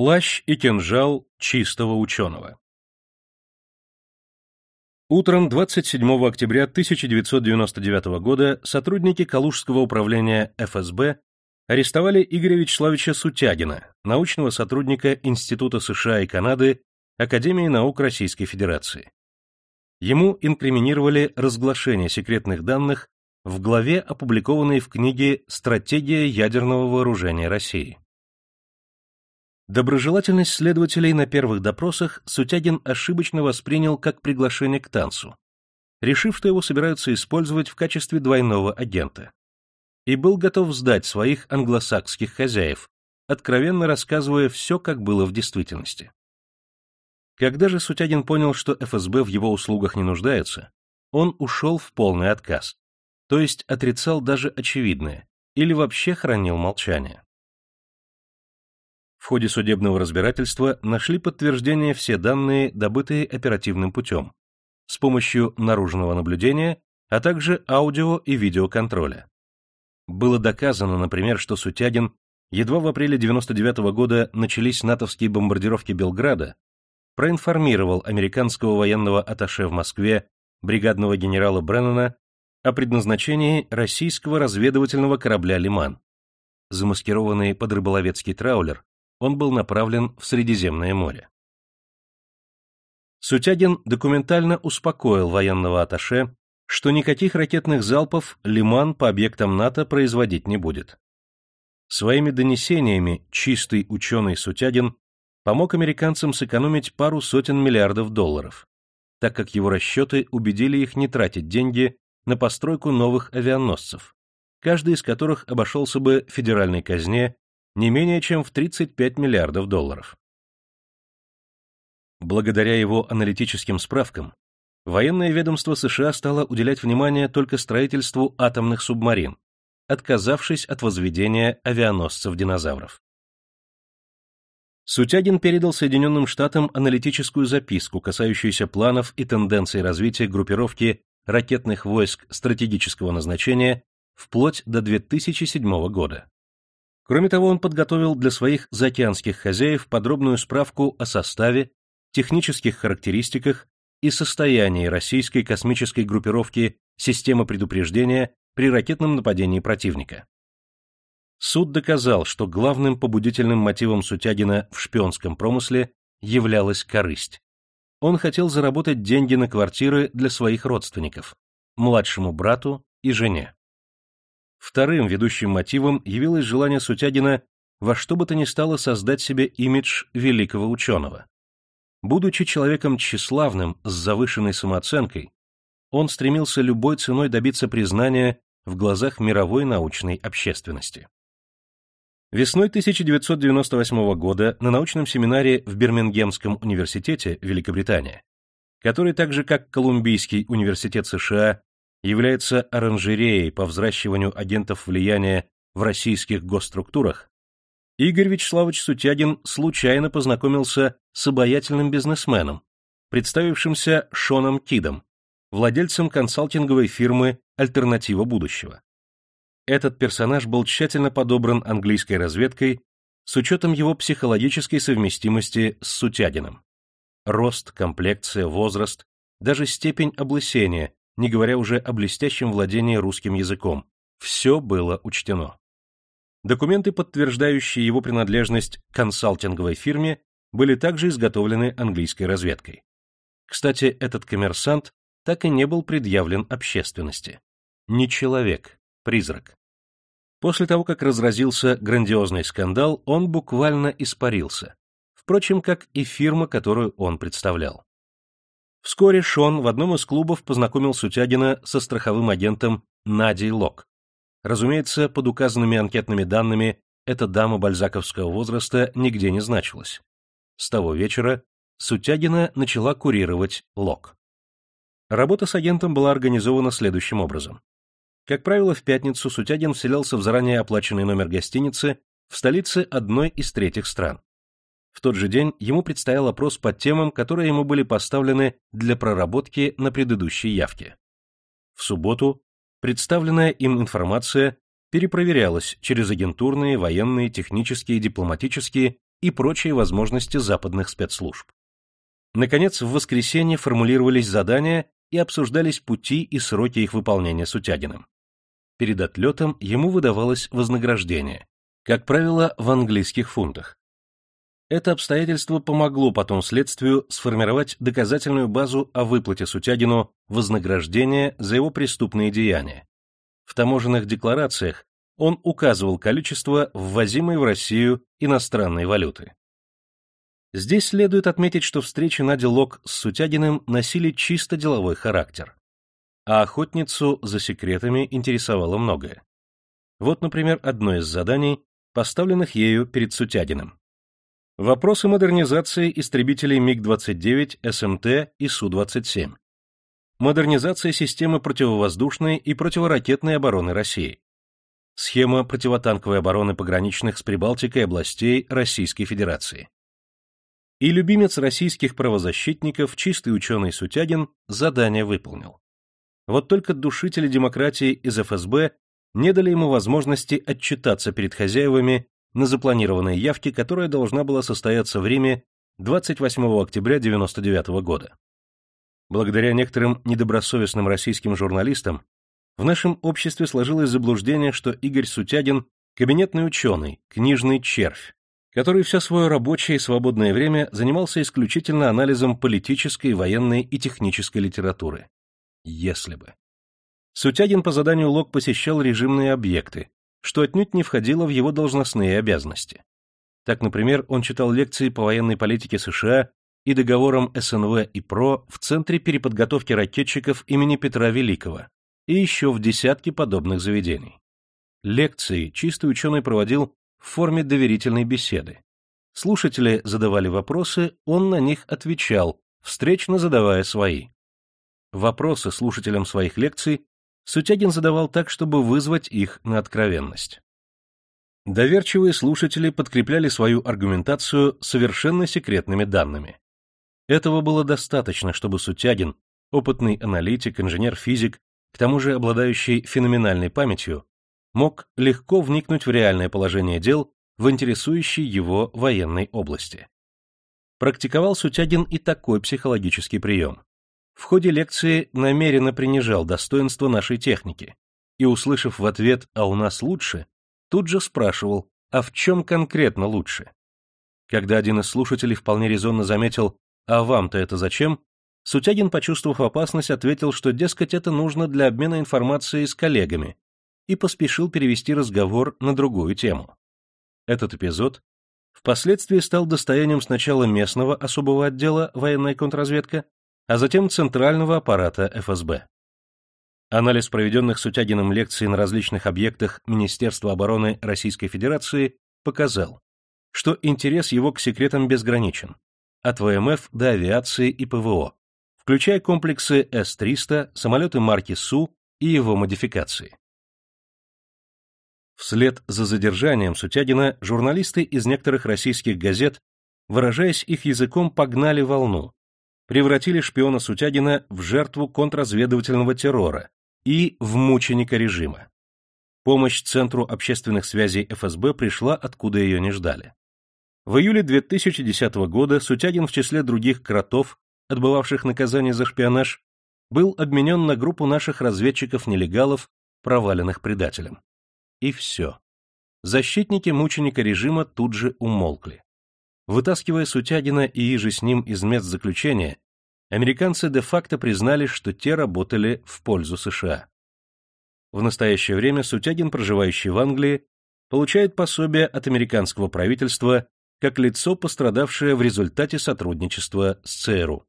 Плащ и кинжал чистого ученого Утром 27 октября 1999 года сотрудники Калужского управления ФСБ арестовали Игоря Вячеславовича Сутягина, научного сотрудника Института США и Канады Академии наук Российской Федерации. Ему инкриминировали разглашение секретных данных в главе, опубликованной в книге «Стратегия ядерного вооружения России». Доброжелательность следователей на первых допросах Сутягин ошибочно воспринял как приглашение к танцу, решив, что его собираются использовать в качестве двойного агента. И был готов сдать своих англосакских хозяев, откровенно рассказывая все, как было в действительности. Когда же Сутягин понял, что ФСБ в его услугах не нуждается, он ушел в полный отказ, то есть отрицал даже очевидное, или вообще хранил молчание. В ходе судебного разбирательства нашли подтверждение все данные, добытые оперативным путем, с помощью наружного наблюдения, а также аудио и видеоконтроля. Было доказано, например, что Сутягин, едва в апреле 99 -го года начались натовские бомбардировки Белграда, проинформировал американского военного атташе в Москве бригадного генерала Бреннана о предназначении российского разведывательного корабля «Лиман». Замаскированный под рыболовецкий траулер, он был направлен в Средиземное море. Сутягин документально успокоил военного аташе, что никаких ракетных залпов Лиман по объектам НАТО производить не будет. Своими донесениями чистый ученый Сутягин помог американцам сэкономить пару сотен миллиардов долларов, так как его расчеты убедили их не тратить деньги на постройку новых авианосцев, каждый из которых обошелся бы федеральной казне не менее чем в 35 миллиардов долларов. Благодаря его аналитическим справкам, военное ведомство США стало уделять внимание только строительству атомных субмарин, отказавшись от возведения авианосцев-динозавров. Сутягин передал Соединенным Штатам аналитическую записку, касающуюся планов и тенденций развития группировки ракетных войск стратегического назначения вплоть до 2007 года. Кроме того, он подготовил для своих заокеанских хозяев подробную справку о составе, технических характеристиках и состоянии российской космической группировки системы предупреждения при ракетном нападении противника. Суд доказал, что главным побудительным мотивом Сутягина в шпионском промысле являлась корысть. Он хотел заработать деньги на квартиры для своих родственников, младшему брату и жене. Вторым ведущим мотивом явилось желание Сутягина во что бы то ни стало создать себе имидж великого ученого. Будучи человеком тщеславным, с завышенной самооценкой, он стремился любой ценой добиться признания в глазах мировой научной общественности. Весной 1998 года на научном семинаре в Бирмингемском университете, Великобритания, который так же как Колумбийский университет США является оранжереей по взращиванию агентов влияния в российских госструктурах, Игорь Вячеславович Сутягин случайно познакомился с обаятельным бизнесменом, представившимся Шоном Кидом, владельцем консалтинговой фирмы «Альтернатива будущего». Этот персонаж был тщательно подобран английской разведкой с учетом его психологической совместимости с Сутягиным. Рост, комплекция, возраст, даже степень облысения не говоря уже о блестящем владении русским языком. Все было учтено. Документы, подтверждающие его принадлежность к консалтинговой фирме, были также изготовлены английской разведкой. Кстати, этот коммерсант так и не был предъявлен общественности. Не человек, призрак. После того, как разразился грандиозный скандал, он буквально испарился. Впрочем, как и фирма, которую он представлял. Вскоре Шон в одном из клубов познакомил Сутягина со страховым агентом Надей Лок. Разумеется, под указанными анкетными данными эта дама бальзаковского возраста нигде не значилась. С того вечера Сутягина начала курировать Лок. Работа с агентом была организована следующим образом. Как правило, в пятницу Сутягин вселялся в заранее оплаченный номер гостиницы в столице одной из третьих стран. В тот же день ему предстоял опрос по темам, которые ему были поставлены для проработки на предыдущей явке. В субботу представленная им информация перепроверялась через агентурные, военные, технические, дипломатические и прочие возможности западных спецслужб. Наконец, в воскресенье формулировались задания и обсуждались пути и сроки их выполнения Сутягиным. Перед отлетом ему выдавалось вознаграждение, как правило, в английских фунтах. Это обстоятельство помогло потом следствию сформировать доказательную базу о выплате Сутягину вознаграждения за его преступные деяния. В таможенных декларациях он указывал количество ввозимой в Россию иностранной валюты. Здесь следует отметить, что встречи Нади Лок с Сутягиным носили чисто деловой характер. А охотницу за секретами интересовало многое. Вот, например, одно из заданий, поставленных ею перед Сутягиным. Вопросы модернизации истребителей МиГ-29, СМТ и Су-27. Модернизация системы противовоздушной и противоракетной обороны России. Схема противотанковой обороны пограничных с Прибалтикой областей Российской Федерации и любимец российских правозащитников, чистый ученый Сутягин, задание выполнил. Вот только душители демократии из ФСБ не дали ему возможности отчитаться перед хозяевами на запланированной явке, которая должна была состояться в Риме 28 октября 1999 года. Благодаря некоторым недобросовестным российским журналистам в нашем обществе сложилось заблуждение, что Игорь Сутягин – кабинетный ученый, книжный червь, который все свое рабочее и свободное время занимался исключительно анализом политической, военной и технической литературы. Если бы. Сутягин по заданию ЛОК посещал режимные объекты, что отнюдь не входило в его должностные обязанности. Так, например, он читал лекции по военной политике США и договорам СНВ и ПРО в Центре переподготовки ракетчиков имени Петра Великого и еще в десятке подобных заведений. Лекции чистый ученый проводил в форме доверительной беседы. Слушатели задавали вопросы, он на них отвечал, встречно задавая свои. Вопросы слушателям своих лекций Сутягин задавал так, чтобы вызвать их на откровенность. Доверчивые слушатели подкрепляли свою аргументацию совершенно секретными данными. Этого было достаточно, чтобы Сутягин, опытный аналитик, инженер-физик, к тому же обладающий феноменальной памятью, мог легко вникнуть в реальное положение дел в интересующей его военной области. Практиковал Сутягин и такой психологический прием. В ходе лекции намеренно принижал достоинство нашей техники и, услышав в ответ «а у нас лучше», тут же спрашивал «а в чем конкретно лучше?». Когда один из слушателей вполне резонно заметил «а вам-то это зачем?», Сутягин, почувствовав опасность, ответил, что, дескать, это нужно для обмена информацией с коллегами, и поспешил перевести разговор на другую тему. Этот эпизод впоследствии стал достоянием сначала местного особого отдела военная контрразведка, а затем центрального аппарата ФСБ. Анализ проведенных Сутягиным лекций на различных объектах Министерства обороны Российской Федерации показал, что интерес его к секретам безграничен, от ВМФ до авиации и ПВО, включая комплексы С-300, самолеты марки Су и его модификации. Вслед за задержанием Сутягина журналисты из некоторых российских газет, выражаясь их языком, погнали волну, превратили шпиона Сутягина в жертву контрразведывательного террора и в мученика режима. Помощь Центру общественных связей ФСБ пришла, откуда ее не ждали. В июле 2010 года Сутягин в числе других кротов, отбывавших наказание за шпионаж, был обменен на группу наших разведчиков-нелегалов, проваленных предателем. И все. Защитники мученика режима тут же умолкли. Вытаскивая Сутягина и иже с ним из мест заключения, американцы де-факто признали, что те работали в пользу США. В настоящее время Сутягин, проживающий в Англии, получает пособие от американского правительства как лицо, пострадавшее в результате сотрудничества с ЦРУ.